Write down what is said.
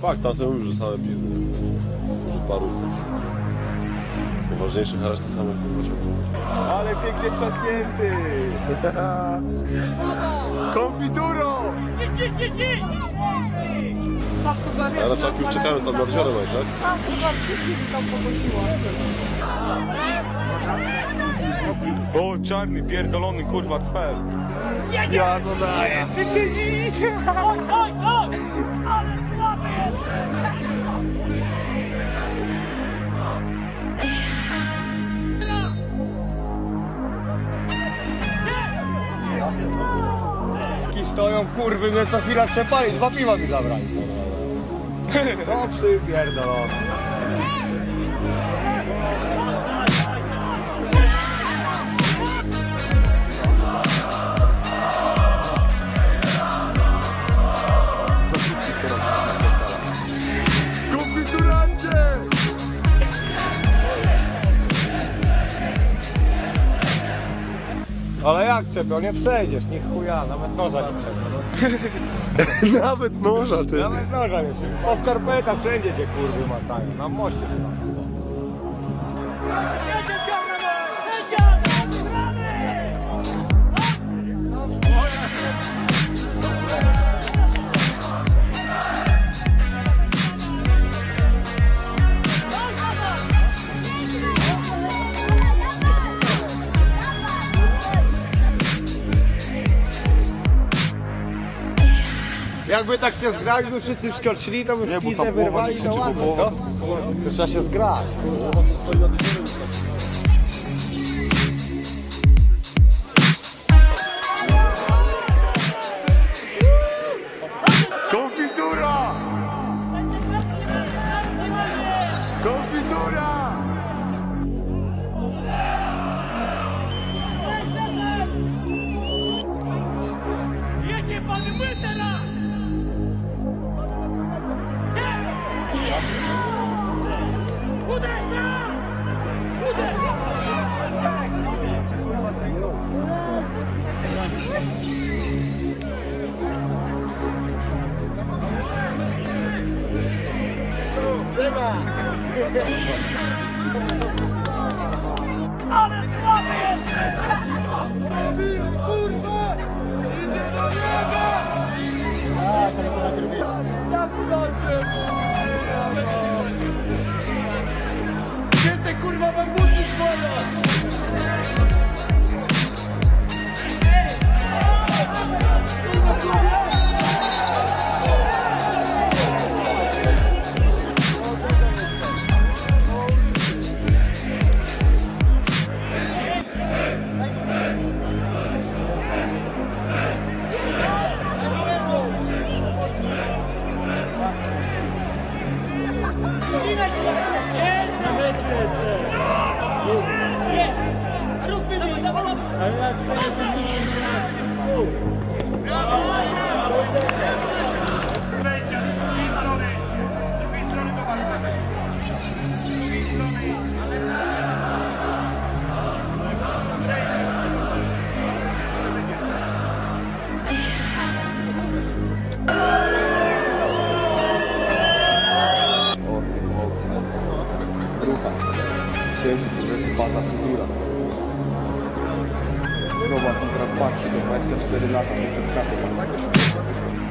Fakt, tam to już same pizdy. Może paru. Najważniejszych, a reszta same kurwa. Ale pięknie trzaśnięty! Konfituro! A na czapki już czekają tam nad jeziorem, tak? Tam chyba wszystkich tam pogłosiła. O, czarny, pierdolony, kurwa, cfel. Ja to daję. Oj, Ki stoją, kurwy, mnie co chwila trzepali, dwa piwa mi zabrali. No przypierdolone. Ale jak czepią, nie przejdziesz, nie chuja, nawet noża nie przejdziesz. Nawet noża, ty. Nawet noża nie przejdziesz. Po skarpetach wszędzie cię kurwy macają, na moście stoi. Jakby tak się zgrali, by wszyscy skoczyli, to by Nie, bo wcisnę ta wyrwali, nie to ładnie, co? To trzeba się zgrać. Ale фигура. Снова контрапад, 24 НАТО, 34 НАТО.